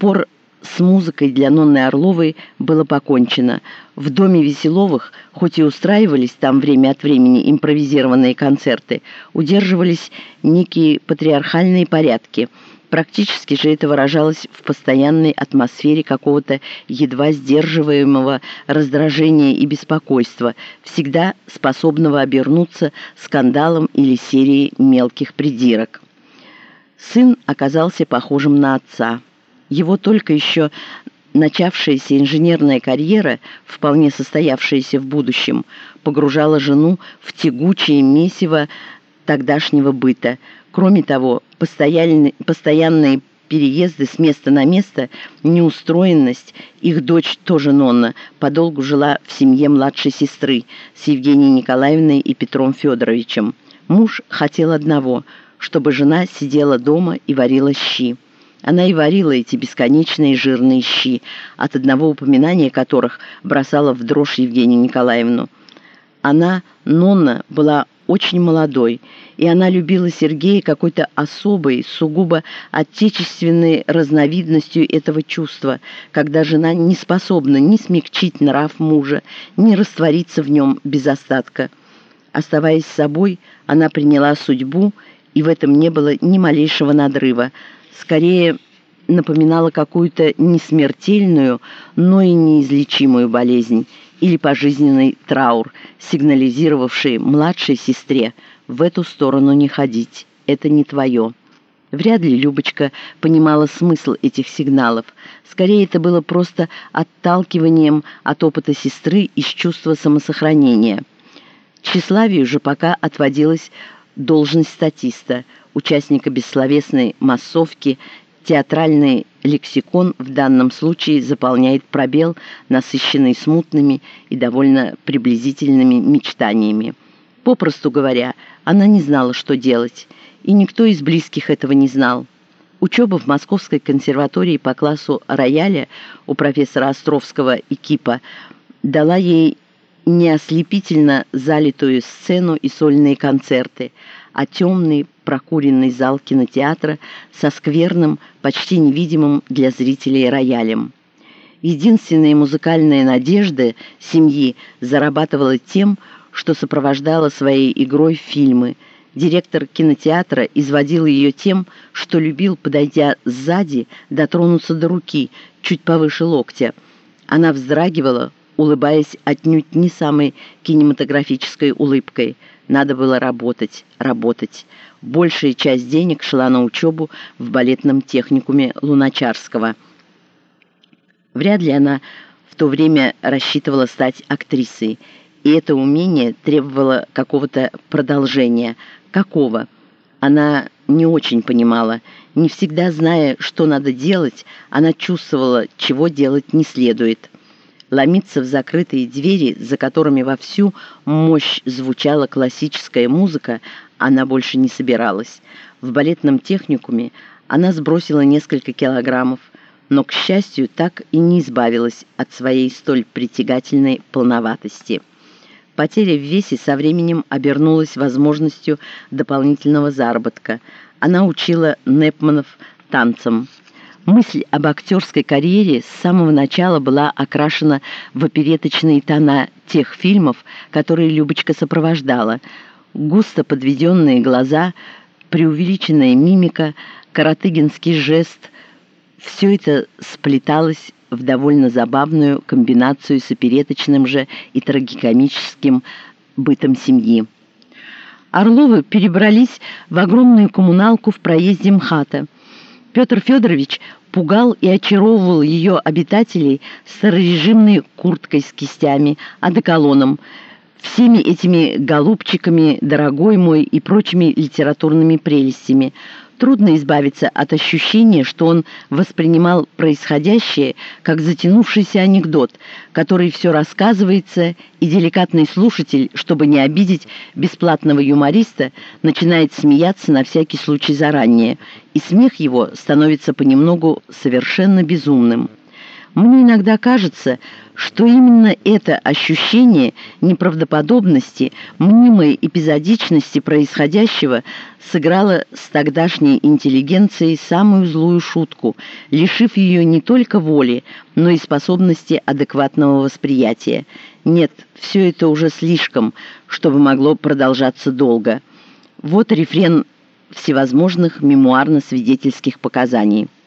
пор с музыкой для Нонны Орловой было покончено. В доме Веселовых, хоть и устраивались там время от времени импровизированные концерты, удерживались некие патриархальные порядки. Практически же это выражалось в постоянной атмосфере какого-то едва сдерживаемого раздражения и беспокойства, всегда способного обернуться скандалом или серией мелких придирок. Сын оказался похожим на отца. Его только еще начавшаяся инженерная карьера, вполне состоявшаяся в будущем, погружала жену в тягучее месиво тогдашнего быта. Кроме того, постоянные, постоянные переезды с места на место, неустроенность, их дочь тоже Нонна, подолгу жила в семье младшей сестры с Евгенией Николаевной и Петром Федоровичем. Муж хотел одного, чтобы жена сидела дома и варила щи. Она и варила эти бесконечные жирные щи, от одного упоминания которых бросала в дрожь Евгению Николаевну. Она, Нонна, была очень молодой, и она любила Сергея какой-то особой, сугубо отечественной разновидностью этого чувства, когда жена не способна ни смягчить нрав мужа, ни раствориться в нем без остатка. Оставаясь собой, она приняла судьбу, и в этом не было ни малейшего надрыва, скорее напоминала какую-то не смертельную, но и неизлечимую болезнь или пожизненный траур, сигнализировавший младшей сестре в эту сторону не ходить, это не твое. Вряд ли Любочка понимала смысл этих сигналов. Скорее, это было просто отталкиванием от опыта сестры из чувства самосохранения. Тщеславию же пока отводилась должность статиста – участника бессловесной массовки, театральный лексикон в данном случае заполняет пробел, насыщенный смутными и довольно приблизительными мечтаниями. Попросту говоря, она не знала, что делать, и никто из близких этого не знал. Учеба в Московской консерватории по классу рояля у профессора Островского и Кипа дала ей не ослепительно залитую сцену и сольные концерты, а темный прокуренный зал кинотеатра со скверным, почти невидимым для зрителей роялем. Единственная музыкальная надежда семьи зарабатывала тем, что сопровождала своей игрой фильмы. Директор кинотеатра изводил ее тем, что любил, подойдя сзади, дотронуться до руки, чуть повыше локтя. Она вздрагивала, улыбаясь отнюдь не самой кинематографической улыбкой. Надо было работать, работать. Большая часть денег шла на учебу в балетном техникуме Луначарского. Вряд ли она в то время рассчитывала стать актрисой, и это умение требовало какого-то продолжения. Какого? Она не очень понимала. Не всегда зная, что надо делать, она чувствовала, чего делать не следует ломиться в закрытые двери, за которыми во всю мощь звучала классическая музыка, она больше не собиралась. В балетном техникуме она сбросила несколько килограммов, но, к счастью, так и не избавилась от своей столь притягательной полноватости. Потеря в весе со временем обернулась возможностью дополнительного заработка. Она учила Непманов танцам. Мысль об актерской карьере с самого начала была окрашена в опереточные тона тех фильмов, которые Любочка сопровождала. Густо подведенные глаза, преувеличенная мимика, каратыгинский жест – все это сплеталось в довольно забавную комбинацию с опереточным же и трагикомическим бытом семьи. Орловы перебрались в огромную коммуналку в проезде МХАТа – Петр Федорович пугал и очаровывал ее обитателей старорежимной курткой с кистями, одеколоном, всеми этими голубчиками, дорогой мой и прочими литературными прелестями – Трудно избавиться от ощущения, что он воспринимал происходящее как затянувшийся анекдот, который все рассказывается, и деликатный слушатель, чтобы не обидеть бесплатного юмориста, начинает смеяться на всякий случай заранее, и смех его становится понемногу совершенно безумным. Мне иногда кажется, что именно это ощущение неправдоподобности, мнимой эпизодичности происходящего сыграло с тогдашней интеллигенцией самую злую шутку, лишив ее не только воли, но и способности адекватного восприятия. Нет, все это уже слишком, чтобы могло продолжаться долго. Вот рефрен всевозможных мемуарно-свидетельских показаний –